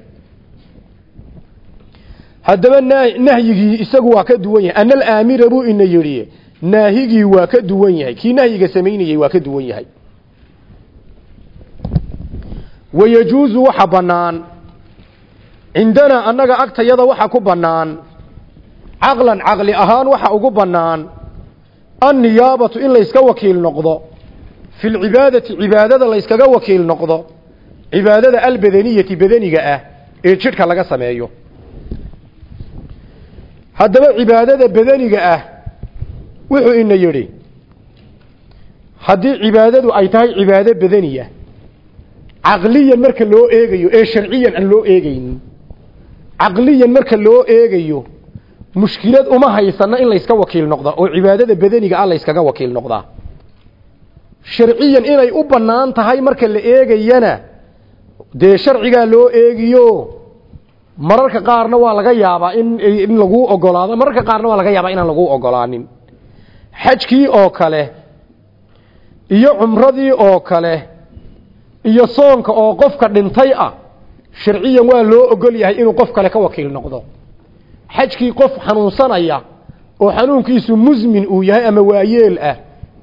haddaba nahyigii isagu waa ka duwan yahay ana alaamira buu ina yidhi naahigii waa ka duwan yahay kii nahyiga samaynayey waa ka duwan yahay wayajuuzu waxa bannaan cindanaa annaga agtayada waxa ku bannaan caqlan caqli ahaan waxa ugu bannaan anniyaabatu in layska wakiil noqdo fi lcibaadati cibaadada layskaga wakiil noqdo cibaadada albadaniyati badaniga ah ee jidhka laga sameeyo. Haddaba cibaadada badaniga ah wuxuu ina yidhi haddii cibaadadu ay tahay cibaado badaniya caqliyan marka loo eegayo ee sharciyan aan loo eegaynin caqliyan marka loo eegayo mushkilad uma haysana in layska wakiil noqda oo cibaadada badaniga ah layskaga wakiil noqdaa sharciyan inay u bannaan tahay marka la eegayana dee sharcigaa loo eegiyo mararka qaarna waa laga yaabaa in in laguu ogolaado mararka qaarna waa laga yaabaa inaan laguu ogolaanin. Xajkii oo kale iyo cumradii oo kale iyo soonka oo qofka dhintay ah sharciyan waa loo ogol yahay inuu qof kale ka wakiil noqdo xajkii qof xanuunsanaya oo xanuunkiisu musmin uu yahay ama waayeel ah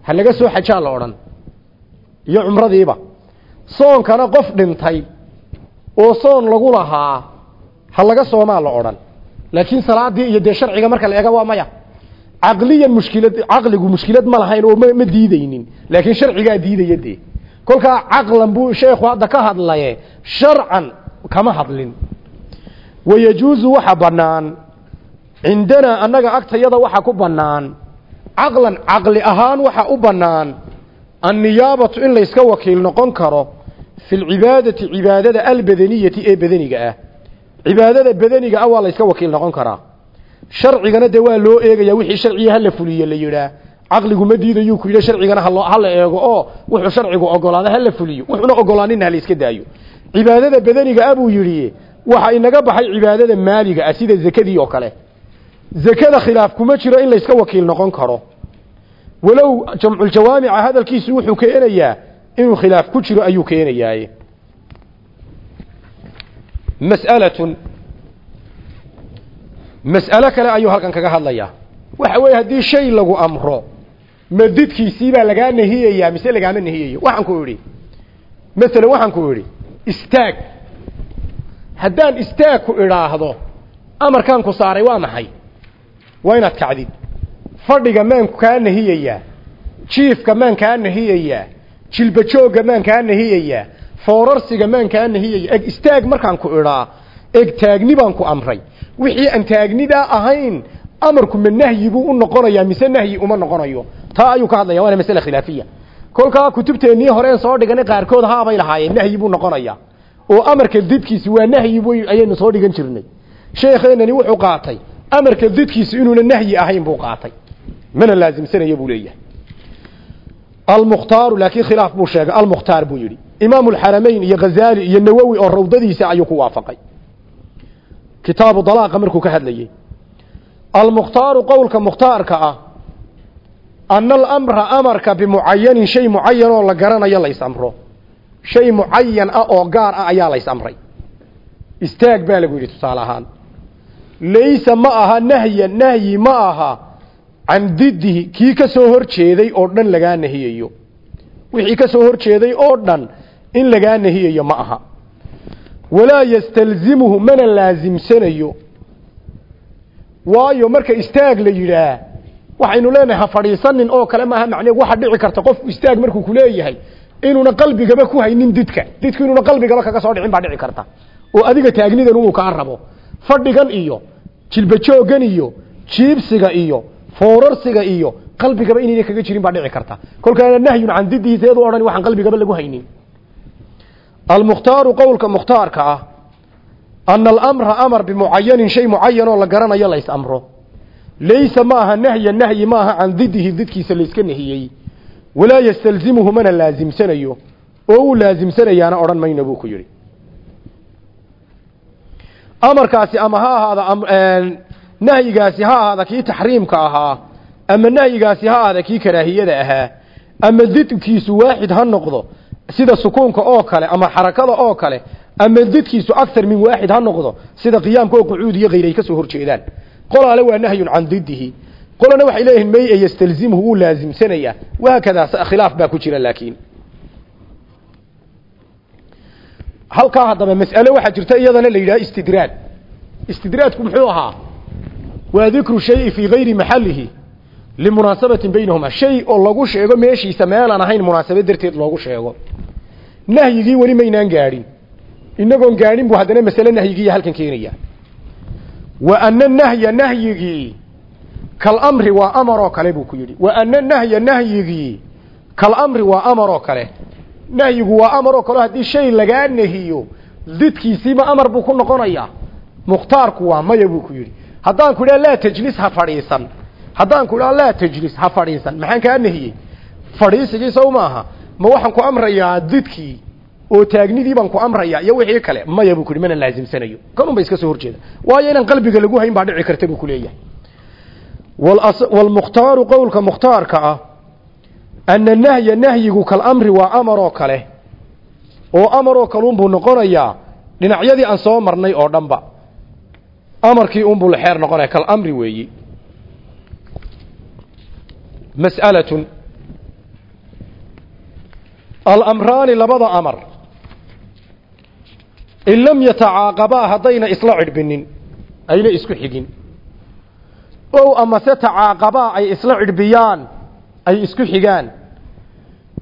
ha laga soo xajaa la odhan. Iyo cumradiiba. Soonkana qof dhintay oo soon lagu lahaa ha laga soomaa la odhan. Laakiin salaadii iyo dee sharciga marka la eega waa maya. Caqliyan mushkilad caqligu mushkilad ma lahayn oo ma diidaynin. Laakiin sharcigaa diidaya dee. Kolkaa caqlan buu sheekhu hadda ka hadlaye sharcan kama hadlin. Wayajuuzu waxa bannaan cindanaa annaga agtayada waxa ku bannaan. Caqlan caqli ahaan waxa u bannaan. Anniyaabatu in layska wakiil noqon karo fi lcibaadati cibaadada albadaniyati ee badaniga ah. Cibaadada badaniga ah waa layska wakiil noqon karaa sharcigana dee waa loo eegaya wixii sharciga hala fuliye la yidhaah. Caqligu ma diidayuu ku yidhi sharcigana hala eego. Oo wuxuu sharcigu ogolaada hala fuliyo wuxuuna ogolaanin hala iska daayo. Cibaadada badaniga ah buu yidhi waxa inaga baxay cibaadada maaliga ah sida zakadii oo kale zakada khilaaf kuma jiro in layska wakiil noqon karo. Walow jamculjawaamica hadalkiisu wuxuu keenayaa inuu khilaaf ku jiro ayuu keenayaaye. Mas'alatun. Mas'alo kale ayuu halkan kaga hadlayaa. Waxa weeye haddii shay lagu amro ma didkiisiibaa lagaa nahiyayaa mise lagaama nahiyayo waxaan ku idhi. Masalan waxaan ku idhi istaag. Haddaan istaag ku idhaahdo amarkaan ku saaray waa maxay waa inaad kacdid fadhiga maan kaa nahiyayaa jiifka maan kaa nahiyayaa jilbajoogga maan kaa nahiyayaa foorarsiga maan kaa nahiyaya eg istaag markaan ku idhaa eg taagni baan ku amray. Wixii aan taagnidaa ahayn amarku ma nahyi buu u noqonayaa mise nahyi uma noqonayo? Taa ayuu ka hadlaya waana masale khilaafiya. Kolkaa kutubteennii horeen soo dhiganay qaarkood haabay lahaayeen nahyi buu noqonayaa. Oo amarka didkiisi waa nahyi ayaynu soo dhigan jirnay. Sheekheenani wuxuu qaatay amarka didkiisu inuuna nahyi ahayn buu qaatay. Mana laasimsanaya buu leeyahay. Almukhtaaru laakiin khilaaf buu sheegay. Almukhtaar buu yidhi imaamu alxaramayn iyo ghazaali iyo nawowi oo rawdadiisa ayuu ku waafaqay. Kitaabu dalaaqa markuu ka hadlayey almukhtaaru qowlka mukhtaarka ah ana alamra amarka bimucayanin shay mucayan oo la garanayo lays shay mucayan ah oo gaar ah ayaa lays istaag baa lagu yidhi tusaale ahaan laysa ma aha nahyan nahyi ma aha. Can didihi kii ka soo hor jeeday oo dhan lagaa nahiyayo. Wixii ka soo hor jeeday oo dhan in lagaa nahiyayo ma aha. Walaa yastalzimuhu mana laasimsanayo waayo marka istaag la yidhaah waxaynu leenahay ha fadhiisanin oo kale maaha macneed waxa dhici karta qofku istaag markuu kuleeyahay inuuna qalbigaba ku haynin didka. Didku inuuna qalbigaba kaga soo dhicin baa dhici karta. Oo adiga taagnidan uu kaa rabo fadhigan iyo jilbajoogan iyo jiibsiga iyo foorarsiga iyo qalbigaba inayna kaga jirin baa dhici karta. Kolkaana nahyun can didihi seedu odhan waxaan qalbigaba lagu haynin. Almukhtaaru qowlka mukhtaarka ah ana alamra amar bimucayanin shay mucayan oo la garanayo lays amro. Laysa ma aha nahya nahyi ma aha can didihi didkiisa layska nahiyey. Walaa yastalzimuhu mana laasimsanayo oo uu laasimsanayaana odhan mayno buu ku yidhi amarkaasi ama ha ahaada nahyigaasi ha ahaada kii taxriimka ahaa ama nahyigaasi ha ahaada kii karaahiyada ahaa ama didkiisu waaxid ha noqdo sida sukuunka oo kale ama xarakada oo kale ama didkiisu akar min waaxid ha noqdo sida qiyaamka oo qucuud iyo hayr ay ka horjeedaan. Qolaale waa nahyun can didihi qolana waxay leeyihiin may yastalzimhu wuu laasimsanayaa wahaakadaa khilaaf baa ku jira laakiin halkaa haddaba mas'ale waxaa jirta iyadana la yidhaha istidraad. Istidraadku muxuu ahaa? Waa dikru shayi fii gayri maxalihi limunaasabatin baynahuma. Shay oo lagu sheego meeshiisa meelaan ahayn munaasabad darteed loogu sheego. Nahyigii weli maynaan gaadhin. Inagoon gaadhin buu haddana masale nahyigiiya halkan keenaya. Wa ana nahya nahyigii kalamri waa amar oo kale buu ku yidhi. Wa ana nahya nahyigii kalamri waa amar oo kale nahyigu waa amar oo kale haddii shay lagaa nahiyo didkiisiiba amar buu ku noqonayaa mukhtaarku waa maya buu ku yidhi. Haddaan ku idhaha laa tajlis ha fadhiisan. Haddaan ku idhaha laa tajlis ha fadhiisan. Maxaan kaa nahiyey fadhiisigii sow maaha. Ma waxaan ku amrayaa didkii oo taagnidii baan ku amrayaa iyo wixii kale. Maya buu ku yidhi mana laasimsanayo kan un ba iska soo horjeeda. Waayo inaan qalbiga lagu hayn baa dhici karta buu ku leeyahay. Waalmukhtaaru qowlka mukhtaarka ah ana nahya nahyigu kalamri waa amar oo kale oo amar oo kaluunbuu noqonayaa dhinacyadii aan soo marnay oo dhanba amarkii unbuu la xeer noqonaya kal amri weeyi mas'alatun alamraani labada amar in lam yatacaaqabaa haddayna isla cidhbinin ayna isku xigin ow amase tacaaqabaa ay isla cidhbiyaan ay isku xigaan.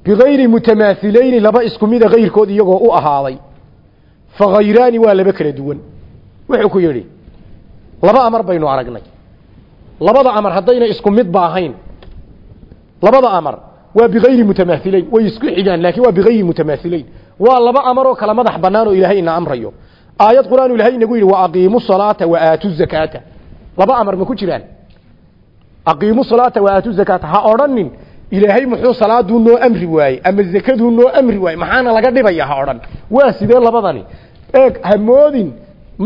Bigayri mutamaathilayni laba isku mida kayrkood iyagoo u ahaaday. Fa khayraani waa laba kala duwan. Wuxuu ku yidhi laba amar baynu aragnay. Labada amar haddayna isku midba ahayn. Labada amar waa bigayri mutamaathilayn. Way isku xigaan laakiin waa bigayri mutamaathilayn. Waa laba amar oo kala madax bannaan oo ilaahay ina amrayo. Aayad qur'aan ilahay inagu yidhi wa aqiimu salaata wa aatu zakaata. Laba amar ma ku jiraan aqiimu salaata wa aatu zakaata ha odhanin ilaahay muxuu salaaduu noo amri waayey ama zakaduu noo amri waayey maxaana laga dhibaya ha odhan waa sidee labadani eeg ha moodin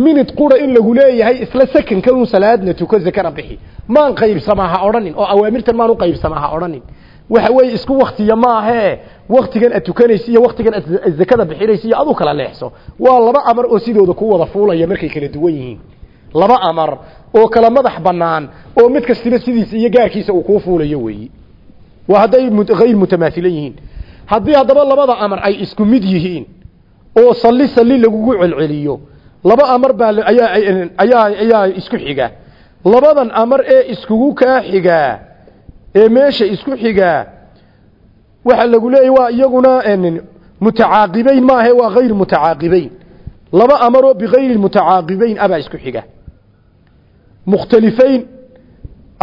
minid qura in lagu leeyahay isla sakanka un salaadna tuko zakana bixi maan qaybsamaa ha odhanin oo awaamirtan maan u qaybsamaa ha odhanin waxa weeye isku waktiya maahee waktigan ad tukanaysa iyo waktigan ad zakada bixinaysa adu kala leexso waa laba amar oo sidooda ku wada fuulaya markay kala duwan yihiin laba amar oo kala madax banaan oo mid kastiba sidiisa iyo gaarkiisa uu kuu fuulayo weeyi. Waa hadday hayr mutamaathilan yihiin. Haddii haddaba labada amar ay isku mid yihiin oo salli salli lagugu celceliyo laba amar baa ayaa ayaa ayaa isku xiga. Labadan amar ee iskugu kaa xigaa ee meesha isku xigaa waxa lagu leeyahy waa iyaguna mutacaaqibayn maahe waa hayr mutacaaqibayn. Laba amar oo bigayri mutacaaqibayn abaa isku xiga mukhtalifayn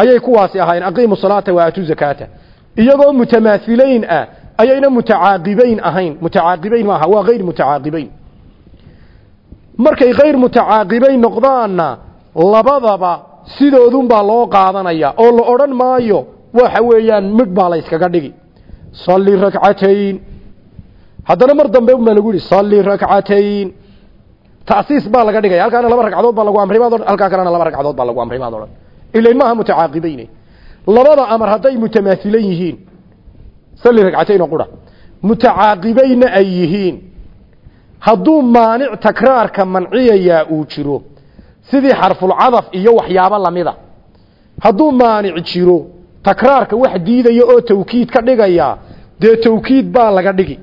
ayay kuwaasi ahaayeen aqiimu salaata wa aatu zakaata. Iyagoo mutamaathilayn ah ayayna mutacaaqibayn ahayn. Mutacaaqibayn maaha waa hayr mutacaaqibayn markay hayr mutacaaqibayn noqdaanna labadaba sidoodunbaa loo qaadanaya oo la odhan maayo waxa weeyaan midh baa la yskaga dhigi. Salli rakcatayn. Haddana mar dambe baa lagu yihi salli rakcatayn tasiis baa laga dhigaya halkaana laba ragcadood baa lagu amray baad halkaa kalena laba ragcadood baa lagu amray baad odhan ilayn labada amar hadday mutamaathilan yihiin salli ragcatayn oo qura. Mutacaaqibayna ay yihiin. Hadduu maanic takraarka manciyayaa uu jiro sidii xarfulcadaf iyo waxyaabo lamida hadduu maanic jiro takraarka wax diidaya oo tawkiid ka dhigaya dee tawkiid baa laga dhigi.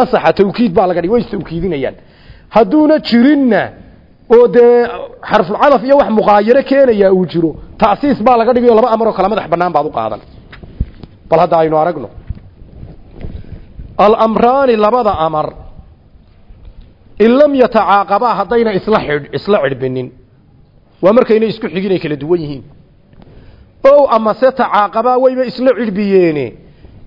Asaxa tawkiid baa laga dhigi. Way istawkiidinayaan hadduuna jirinna oo dee xarfulcadaf iyo wax muqaayaro keenaya uu jiro tasiis baa laga dhigi oo laba amar oo kala madax banaan baad u qaadan. Bal hadda aynu aragno alamraani labada amar in lam yatacaaqabaa haddayna isla xidh isla cidhbinin waa markayna isku xiginay kala duwan yihiin. Ow amase tacaaqabaa wayba isla cidhbiyeene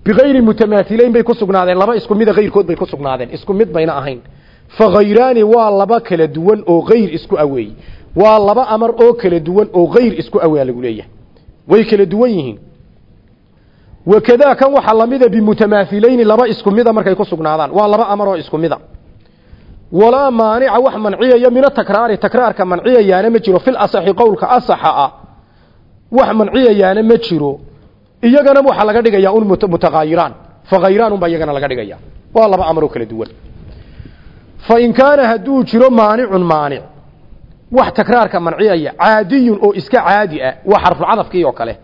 bigayri mutamaathilayn bay ku sugnaadeen laba isku mida kayrkood bay ku sugnaadeen isku mid bayna ahayn fa khayraani waa laba kala duwan oo kayr isku aweey waa laba amar oo kala duwan oo kayr isku awaa lagu leeyahay. Way kala duwan yihiin. Wakadaa kan waxaa lamida bimutamaathilayni laba isku mida markay ku sugnaadaan. Waa laba amar oo isku mida. Walaa maanica wax manciyaya mina takraari. Takraarka manciyayaana ma jiro. Fil asaxi qowlka asaxa ah. Wax manciyayaana ma jiro. Iyagana waxaa laga dhigayaa un mutaqaayiraan. Fa khayraan unbaa iyagana laga dhigaya waa laba amar oo kala duwan fa in kaana hadduu jiro maanicun maanic. Wax takraarka manciyaya caadiyun oo iska caadi ah waa xarfulcadafkii oo kale.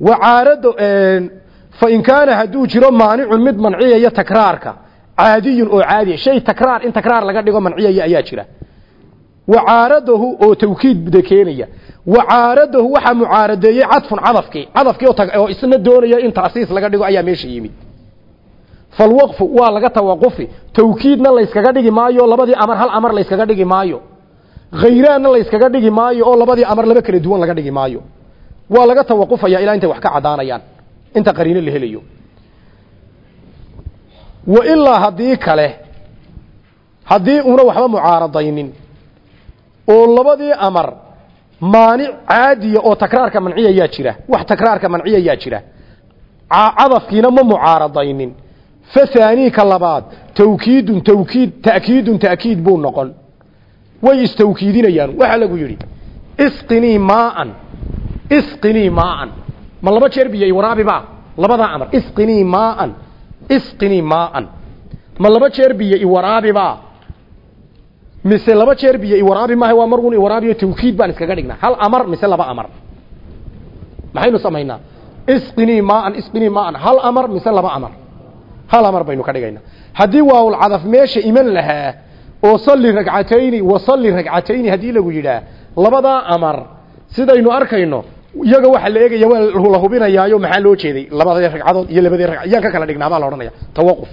Wa caarado fa in kaana hadduu jiro maanicun mid manciyaya takraarka caadiyun oo caadi shay takraar in takraar laga dhigo manciyaya ayaa jira. Wa caaradahu oo tawkiid keenaya. Wa caaradahu waxaa mucaaradeeyey cadfun cadafkii. Cadafkii oo isna doonaya in taasiis laga dhigo ayaa meesha yimid falwaqfu waa laga tawaqufi tawkiidna layskaga dhigi maayo labadii amar hal amar layskaga dhigi maayo khayraanna layskaga dhigi maayo oo labadii amar laba kala duwan laga dhigi maayo waa laga tawaqufaya ilaa intay wax ka cadaanayaan inta qariino la helayo wa ilaa haddii kale haddii una waxba mucaaradaynin oo labadii amar maanic caadiya oo takraarka manciyayaa jira wax takraarka manciyayaa jira cadafkiina ma mucaaradaynin fa haaniika labaad tawkiidun tawkiid ta'kiidun ta'kiid buu noqon. Way istawkiidinayaan waxaa lagu yidhi isqinii maaan isqinii maaan ma laba jeer biyo waraabiba labadaa amar isqinii maaan isqinii maaan ma laba jeer biyo iwaraabiba mise laba jeer biyo iwaraabi maaha waa mar un iwaraabiyo tawkiid baan iskaga dhignaa. Hal amar mise laba amar. Maxaynu samaynaa? Isqinii maaan isqinii maaan hal amar mise laba amar hal amar baynu ka dhigaynaa haddii waawul cadaf meesha iman lahaa oo salli ragcatayni wa salli ragcatayni haddii lagu yidhaah labadaa amar sidaynu arkayno iyaga waxa la eegaya waa la hubinayaayo maxaa loo jeeday? Labadii ragcadood iyo labadii ragcad yaan ka kala dhignaa baa la odhanaya. Tawaquf.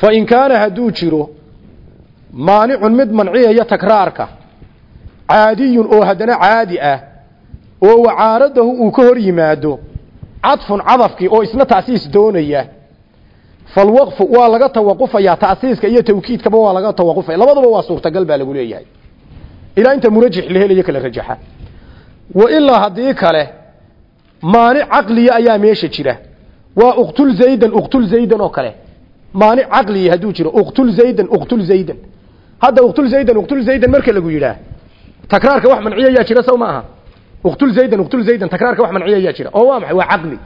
Fa in kaana hadduu jiro maanicun mid manciyaya takraarka caadiyun oo haddana caadi ah oo wacaaradahu uu ka hor yimaado cadfun cadafkii oo isna taasiis doonaya. Falwaqfu waa laga tawaqufayaa ta'siiska iyo tawkiidkaba waa laga tawaqufaya. Labaduba waa suurtagal baa lagu leeyahay. Ilaa inta murajix la helayo kala rajaxa. Wa ilaa haddii kale maanic caqliya ayaa meesha jira. Waa uqtul zaydan uqtul zaydan oo kale. Maanic caqliya hadduu jiro uqtul zaydan uqtul zaydan. Hadda uqtul zaydan uqtul zaydan marka lagu yidhaah takraarka wax manciya ayaa jira sow uqtul zaydan uqtul zaydan takraarka wax manciya ayaa jira. Oo waa maxay? Waa caqli.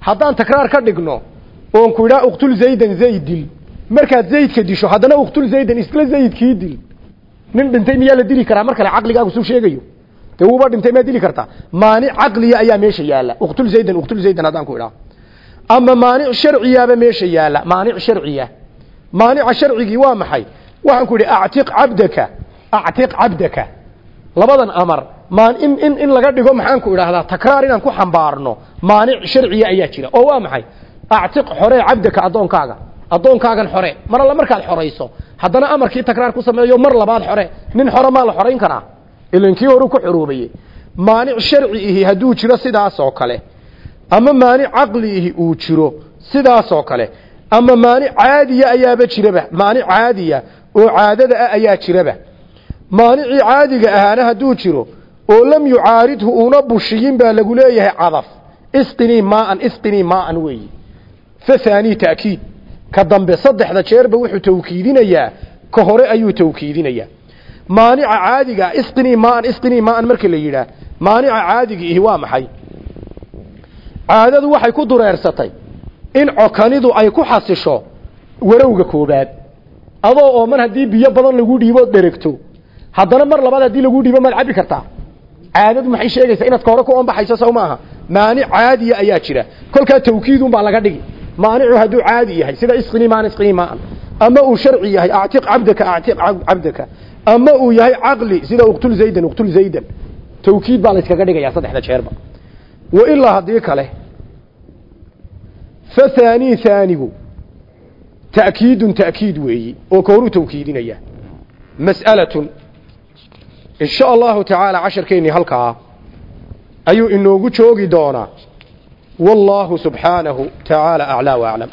Haddaan takraar ka dhigno oon ku idhaa uqtul zaydan zayd dil zaydka disho haddana uqtul zaydan isla zaydkii dil. Nin dhintay miyaa la dili karaa? Mar kale caqligaagu suu sheegayo. Dee wuuba dhintay miyaa dili kartaa. Maanic caqliya ayaa meesha yaalla. Uqtul zaydan uqtul zaydan haddaan ku idhaa ama maanic sharciyaaba meesha yaalla. Maanic sharciya. Maanica sharcigii waa maxay? Waxaan ku idhi actiq cabdaka actiq cabdaka labadan amar maan in in in laga dhigo maxaan ku idhaahdaa takraar inaan ku xambaarno maanic sharciya ayaa jira. Oo waa maxay? Actiq xoree cabdaka addoonkaaga. Addoonkaagan xore mar alla markaad xorayso. Haddana amarkii takraar ku sameeyo mar labaad xore. Nin xore maa la xorayn karaa? Ilan kii horu ku xoroobayey maanic sharci ihi hadduu jiro sidaas oo kale. Ama maanic caqli ihi uu jiro sidaas oo kale. Ama maanic caadiya ayaaba jiraba. Maanic caadiya oo caadada ah ayaa jiraba. Maanicii caadiga ahaana hadduu jiro oo lam yucaaridhu una bushiyin baa lagu leeyahay cadaf. Isqinii maaan isqinii maaan weeyi fahaanii ta'kiid. Ka dambe saddexda jeerba wuxuu tawkiidinayaa ka hore ayuu tawkiidinayaa. Maanica caadiga isqinii maaan isqinii maaan marka la yidhaah. Maanica caadiga ihi waa maxay? Caadadu waxay ku dureersatay in cokanidu ay ku xasisho warowga koobaad. Adoo oo man haddii biyo badan lagu dhiibood dheregto. Haddana mar labaad haddii lagu dhiibo maad cabbi kartaa caadadu maxay sheegaysaa inaad ka ku onbaxayso sow maaha maanic ayaa jira. Kolkaa tawkiidun baa laga dhigi maanicu hadduu caadi yahay sida isqini maan isqini maan. Ama uu sharci yahay actiq cabdaka actiq cabdaka. Ama uu yahay caqli sida uqtul zaydan uqtul zaydan. Tawkiid baa la iskaga dhigayaa saddexda jeerba wa ilaa haddii kale fa haanii haanigu ta'kiidun ta'kiid weeyi oo ka tawkiidinaya. Mas'alatun insha allahu tacaala casharkeennii halkaa ayuu inoogu joogi doonaa. Wallaahu subxaanahu tacaala aclaa waaclam